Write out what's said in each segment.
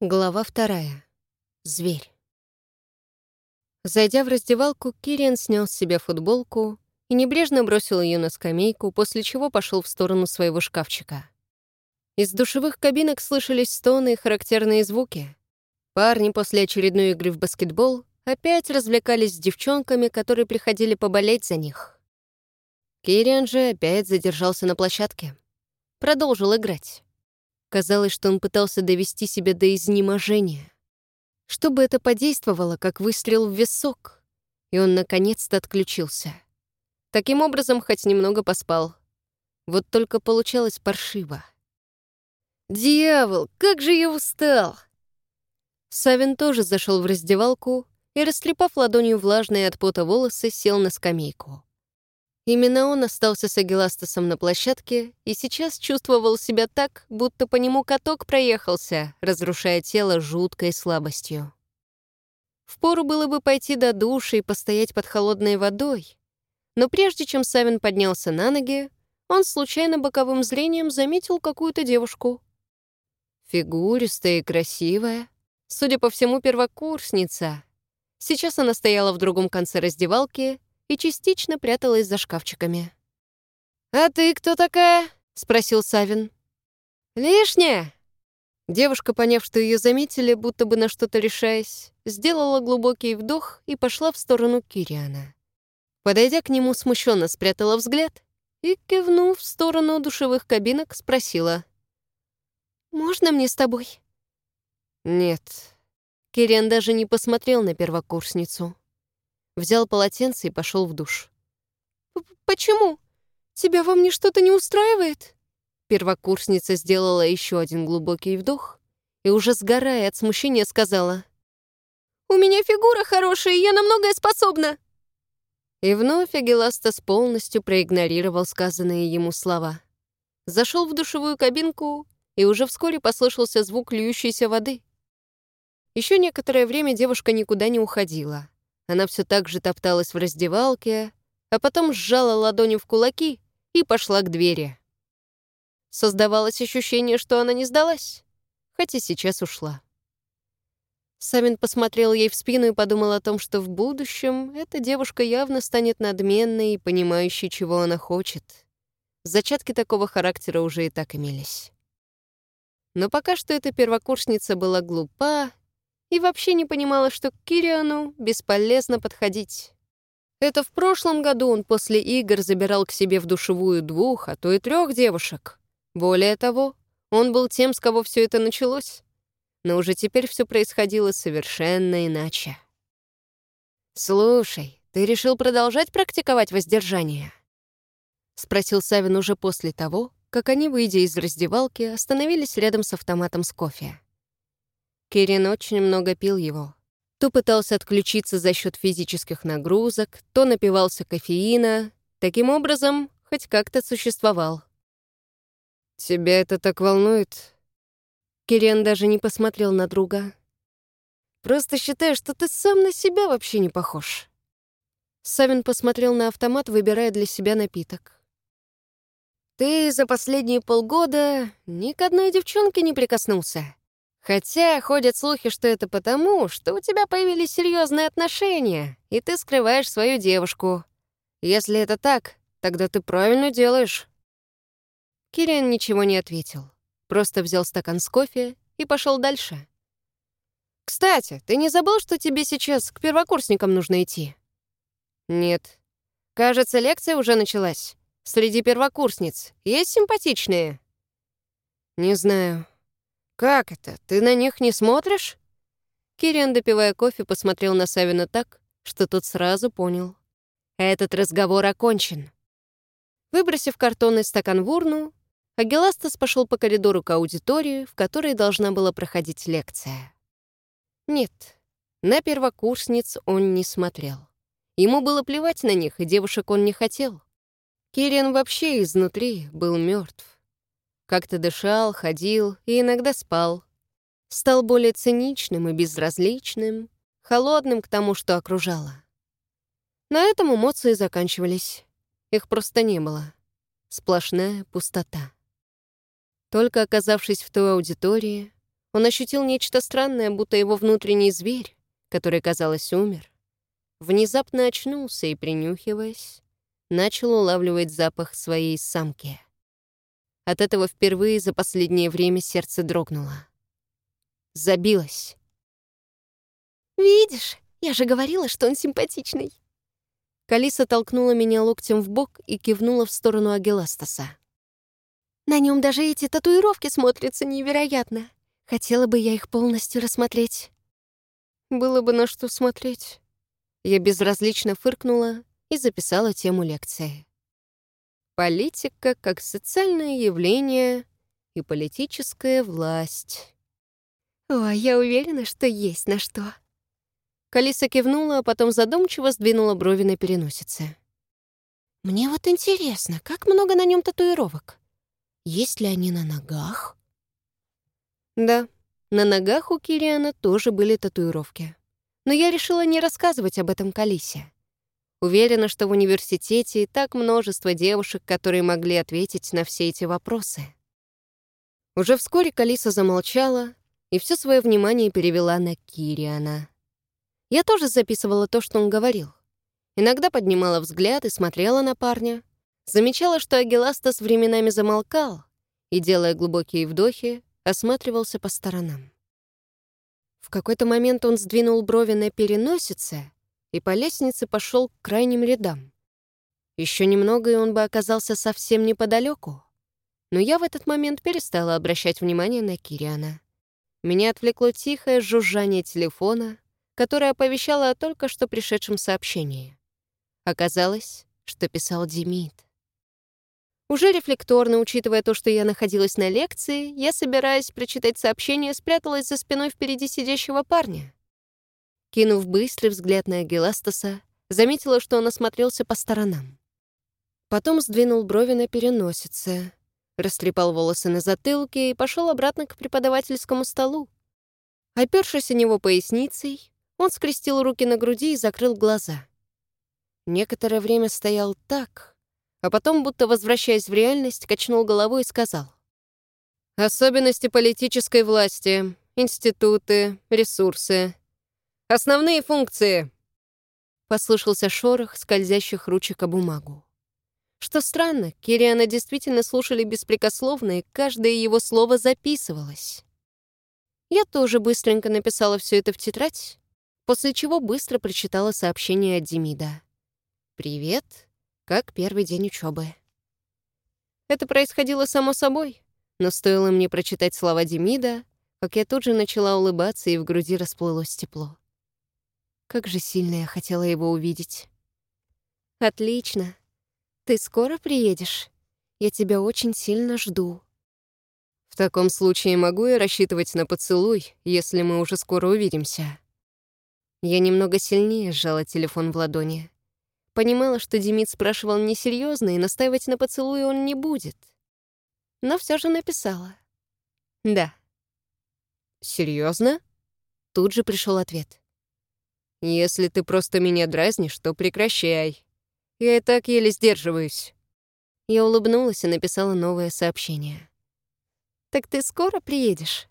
Глава вторая. Зверь. Зайдя в раздевалку, Кириан снял с себя футболку и небрежно бросил ее на скамейку, после чего пошел в сторону своего шкафчика. Из душевых кабинок слышались стоны и характерные звуки. Парни после очередной игры в баскетбол опять развлекались с девчонками, которые приходили поболеть за них. Кириан же опять задержался на площадке. Продолжил играть. Казалось, что он пытался довести себя до изнеможения. Чтобы это подействовало, как выстрел в висок, и он наконец-то отключился. Таким образом, хоть немного поспал. Вот только получалось паршиво. «Дьявол, как же я устал!» Савин тоже зашел в раздевалку и, растрепав ладонью влажные от пота волосы, сел на скамейку. Именно он остался с Агиластасом на площадке и сейчас чувствовал себя так, будто по нему каток проехался, разрушая тело жуткой слабостью. Впору было бы пойти до души и постоять под холодной водой, но прежде чем Савин поднялся на ноги, он случайно боковым зрением заметил какую-то девушку. Фигуристая и красивая, судя по всему, первокурсница. Сейчас она стояла в другом конце раздевалки и частично пряталась за шкафчиками. «А ты кто такая?» — спросил Савин. «Лишняя!» Девушка, поняв, что ее заметили, будто бы на что-то решаясь, сделала глубокий вдох и пошла в сторону Кириана. Подойдя к нему, смущенно спрятала взгляд и, кивнув в сторону душевых кабинок, спросила. «Можно мне с тобой?» «Нет». Кириан даже не посмотрел на первокурсницу взял полотенце и пошел в душ. «Почему? Тебя во мне что-то не устраивает?» Первокурсница сделала еще один глубокий вдох и, уже сгорая от смущения, сказала. «У меня фигура хорошая, я на многое способна!» И вновь Агиластас полностью проигнорировал сказанные ему слова. Зашел в душевую кабинку, и уже вскоре послышался звук льющейся воды. Еще некоторое время девушка никуда не уходила. Она все так же топталась в раздевалке, а потом сжала ладони в кулаки и пошла к двери. Создавалось ощущение, что она не сдалась, хотя сейчас ушла. Савин посмотрел ей в спину и подумал о том, что в будущем эта девушка явно станет надменной и понимающей, чего она хочет. Зачатки такого характера уже и так имелись. Но пока что эта первокурсница была глупа и вообще не понимала, что к Кириану бесполезно подходить. Это в прошлом году он после игр забирал к себе в душевую двух, а то и трех девушек. Более того, он был тем, с кого все это началось. Но уже теперь все происходило совершенно иначе. «Слушай, ты решил продолжать практиковать воздержание?» — спросил Савин уже после того, как они, выйдя из раздевалки, остановились рядом с автоматом с кофе. Кирин очень много пил его. То пытался отключиться за счет физических нагрузок, то напивался кофеина. Таким образом, хоть как-то существовал. «Тебя это так волнует?» Кириан даже не посмотрел на друга. «Просто считаю, что ты сам на себя вообще не похож». Савин посмотрел на автомат, выбирая для себя напиток. «Ты за последние полгода ни к одной девчонке не прикоснулся. Хотя ходят слухи, что это потому, что у тебя появились серьезные отношения, и ты скрываешь свою девушку. Если это так, тогда ты правильно делаешь». Кириан ничего не ответил. Просто взял стакан с кофе и пошел дальше. «Кстати, ты не забыл, что тебе сейчас к первокурсникам нужно идти?» «Нет. Кажется, лекция уже началась. Среди первокурсниц есть симпатичные?» «Не знаю. «Как это? Ты на них не смотришь?» Кириан, допивая кофе, посмотрел на Савина так, что тот сразу понял. Этот разговор окончен. Выбросив картонный стакан в урну, Агиластас пошел по коридору к аудитории, в которой должна была проходить лекция. Нет, на первокурсниц он не смотрел. Ему было плевать на них, и девушек он не хотел. Кириан вообще изнутри был мертв. Как-то дышал, ходил и иногда спал. Стал более циничным и безразличным, холодным к тому, что окружало. На этом эмоции заканчивались. Их просто не было. Сплошная пустота. Только оказавшись в той аудитории, Он ощутил нечто странное, будто его внутренний зверь, который, казалось, умер, внезапно очнулся и, принюхиваясь, начал улавливать запах своей самки. От этого впервые за последнее время сердце дрогнуло. Забилось. «Видишь, я же говорила, что он симпатичный». Калиса толкнула меня локтем в бок и кивнула в сторону Агеластаса. «На нем даже эти татуировки смотрятся невероятно. Хотела бы я их полностью рассмотреть». Было бы на что смотреть. Я безразлично фыркнула и записала тему лекции. Политика как социальное явление и политическая власть. О, я уверена, что есть на что. Калиса кивнула, а потом задумчиво сдвинула брови на переносице. «Мне вот интересно, как много на нем татуировок? Есть ли они на ногах?» «Да, на ногах у Кириана тоже были татуировки. Но я решила не рассказывать об этом Калисе. Уверена, что в университете и так множество девушек, которые могли ответить на все эти вопросы». Уже вскоре Калиса замолчала и все свое внимание перевела на Кириана. Я тоже записывала то, что он говорил. Иногда поднимала взгляд и смотрела на парня. Замечала, что Агиластас временами замолкал и, делая глубокие вдохи, осматривался по сторонам. В какой-то момент он сдвинул брови на переносице и по лестнице пошел к крайним рядам. Еще немного, и он бы оказался совсем неподалеку. Но я в этот момент перестала обращать внимание на Кириана. Меня отвлекло тихое жужжание телефона, которая оповещала о только что пришедшем сообщении. Оказалось, что писал Демид. Уже рефлекторно, учитывая то, что я находилась на лекции, я, собираясь прочитать сообщение, спряталась за спиной впереди сидящего парня. Кинув быстрый взгляд на Геластаса, заметила, что он осмотрелся по сторонам. Потом сдвинул брови на переносице, растрепал волосы на затылке и пошел обратно к преподавательскому столу. Опершись о него поясницей, он скрестил руки на груди и закрыл глаза. Некоторое время стоял так, а потом, будто возвращаясь в реальность, качнул головой и сказал. «Особенности политической власти, институты, ресурсы. Основные функции!» Послышался шорох скользящих ручек о бумагу. Что странно, Кириана действительно слушали беспрекословно, и каждое его слово записывалось. Я тоже быстренько написала все это в тетрадь после чего быстро прочитала сообщение от Демида. «Привет, как первый день учебы. Это происходило само собой, но стоило мне прочитать слова Демида, как я тут же начала улыбаться, и в груди расплылось тепло. Как же сильно я хотела его увидеть. «Отлично. Ты скоро приедешь? Я тебя очень сильно жду». «В таком случае могу я рассчитывать на поцелуй, если мы уже скоро увидимся?» Я немного сильнее сжала телефон в ладони. Понимала, что Демид спрашивал несерьезно, и настаивать на поцелуе он не будет. Но все же написала. «Да». Серьезно? Тут же пришел ответ. «Если ты просто меня дразнишь, то прекращай. Я и так еле сдерживаюсь». Я улыбнулась и написала новое сообщение. «Так ты скоро приедешь?»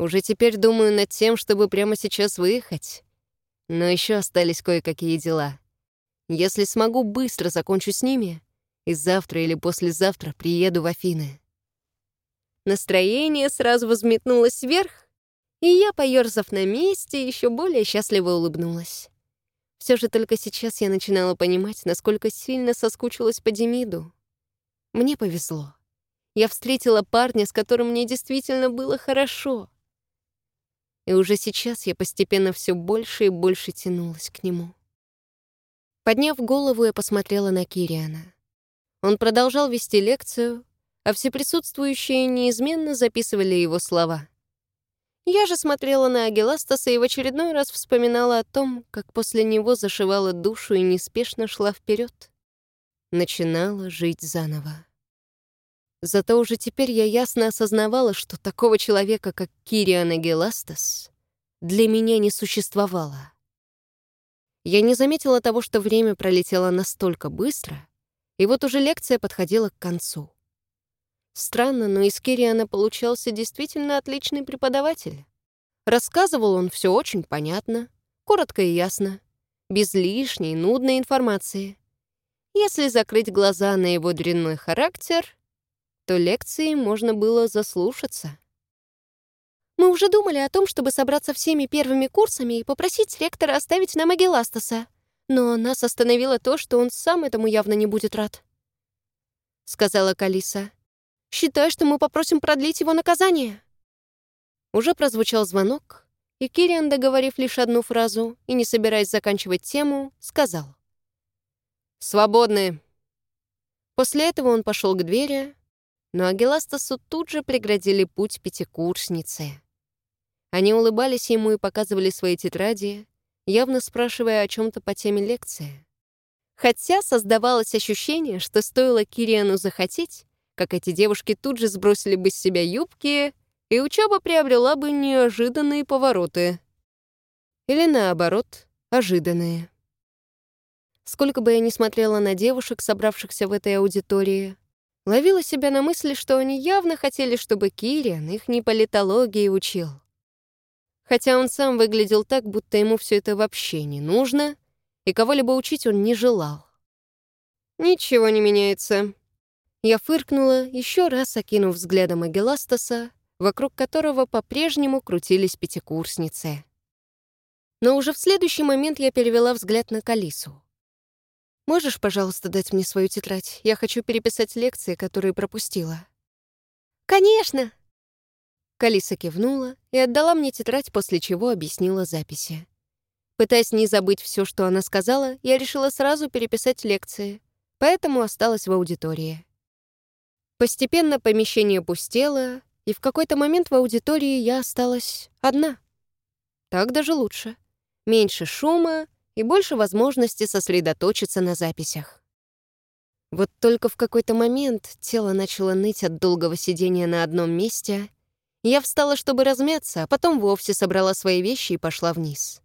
Уже теперь думаю над тем, чтобы прямо сейчас выехать. Но еще остались кое-какие дела. Если смогу, быстро закончу с ними, и завтра или послезавтра приеду в Афины. Настроение сразу взметнулось вверх, и я, поёрзав на месте, еще более счастливо улыбнулась. Все же только сейчас я начинала понимать, насколько сильно соскучилась по Демиду. Мне повезло. Я встретила парня, с которым мне действительно было хорошо и уже сейчас я постепенно все больше и больше тянулась к нему. Подняв голову, я посмотрела на Кириана. Он продолжал вести лекцию, а все присутствующие неизменно записывали его слова. Я же смотрела на Агиластаса и в очередной раз вспоминала о том, как после него зашивала душу и неспешно шла вперед. Начинала жить заново. Зато уже теперь я ясно осознавала, что такого человека, как Кириан Геластас, для меня не существовало. Я не заметила того, что время пролетело настолько быстро, и вот уже лекция подходила к концу. Странно, но из Кириана получался действительно отличный преподаватель. Рассказывал он все очень понятно, коротко и ясно, без лишней, нудной информации. Если закрыть глаза на его дрянной характер, то лекции можно было заслушаться. Мы уже думали о том, чтобы собраться всеми первыми курсами и попросить ректора оставить нам Агиластаса, но нас остановило то, что он сам этому явно не будет рад. Сказала Калиса. «Считай, что мы попросим продлить его наказание». Уже прозвучал звонок, и Кириан, договорив лишь одну фразу и не собираясь заканчивать тему, сказал. «Свободны». После этого он пошел к двери, но Агиластасу тут же преградили путь пятикурсницы. Они улыбались ему и показывали свои тетради, явно спрашивая о чем то по теме лекции. Хотя создавалось ощущение, что стоило Кириану захотеть, как эти девушки тут же сбросили бы с себя юбки, и учеба приобрела бы неожиданные повороты. Или наоборот, ожиданные. Сколько бы я ни смотрела на девушек, собравшихся в этой аудитории, ловила себя на мысли, что они явно хотели, чтобы Кириан их не политологии учил. Хотя он сам выглядел так, будто ему все это вообще не нужно, и кого-либо учить он не желал. «Ничего не меняется». Я фыркнула, еще раз окинув взглядом Агеластаса, вокруг которого по-прежнему крутились пятикурсницы. Но уже в следующий момент я перевела взгляд на Калису. Можешь, пожалуйста, дать мне свою тетрадь? Я хочу переписать лекции, которые пропустила». «Конечно!» Калиса кивнула и отдала мне тетрадь, после чего объяснила записи. Пытаясь не забыть все, что она сказала, я решила сразу переписать лекции, поэтому осталась в аудитории. Постепенно помещение пустело, и в какой-то момент в аудитории я осталась одна. Так даже лучше. Меньше шума и больше возможности сосредоточиться на записях. Вот только в какой-то момент тело начало ныть от долгого сидения на одном месте. Я встала, чтобы размяться, а потом вовсе собрала свои вещи и пошла вниз.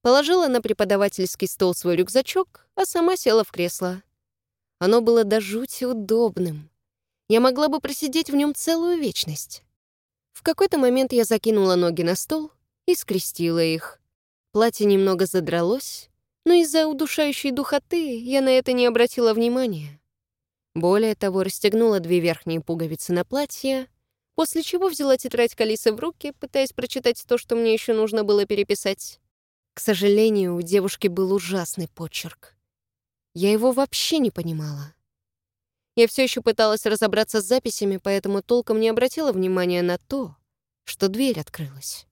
Положила на преподавательский стол свой рюкзачок, а сама села в кресло. Оно было до жути удобным. Я могла бы просидеть в нем целую вечность. В какой-то момент я закинула ноги на стол и скрестила их. Платье немного задралось, но из-за удушающей духоты я на это не обратила внимания. Более того, расстегнула две верхние пуговицы на платье, после чего взяла тетрадь Калисы в руки, пытаясь прочитать то, что мне еще нужно было переписать. К сожалению, у девушки был ужасный почерк. Я его вообще не понимала. Я все еще пыталась разобраться с записями, поэтому толком не обратила внимания на то, что дверь открылась.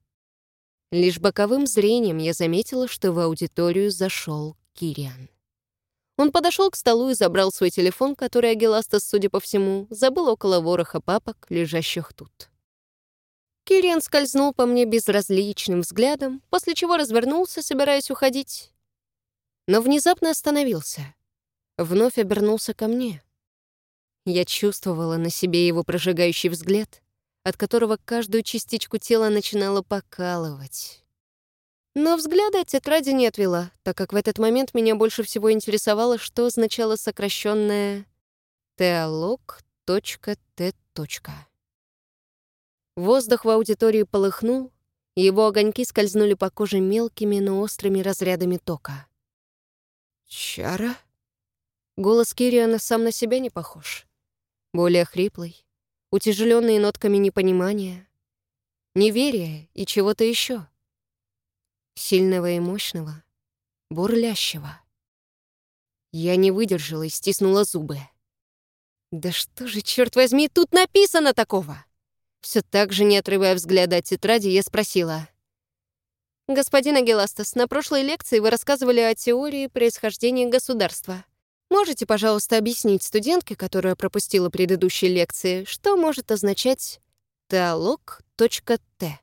Лишь боковым зрением я заметила, что в аудиторию зашел Кириан. Он подошел к столу и забрал свой телефон, который Агиластас, судя по всему, забыл около вороха папок, лежащих тут. Кириан скользнул по мне безразличным взглядом, после чего развернулся, собираясь уходить. Но внезапно остановился. Вновь обернулся ко мне. Я чувствовала на себе его прожигающий взгляд, от которого каждую частичку тела начинало покалывать. Но взгляда от тетради не отвела, так как в этот момент меня больше всего интересовало, что означало сокращенное «теолог.т». Воздух в аудитории полыхнул, его огоньки скользнули по коже мелкими, но острыми разрядами тока. «Чара?» Голос Кириана сам на себя не похож. Более хриплый, утяжеленные нотками непонимания, неверия и чего-то еще. Сильного и мощного, бурлящего. Я не выдержала и стиснула зубы. Да что же, черт возьми, тут написано такого? Все так же, не отрывая взгляда от тетради, я спросила. «Господин Агеластас, на прошлой лекции вы рассказывали о теории происхождения государства. Можете, пожалуйста, объяснить студентке, которая пропустила предыдущие лекции, что может означать «теолог.т»?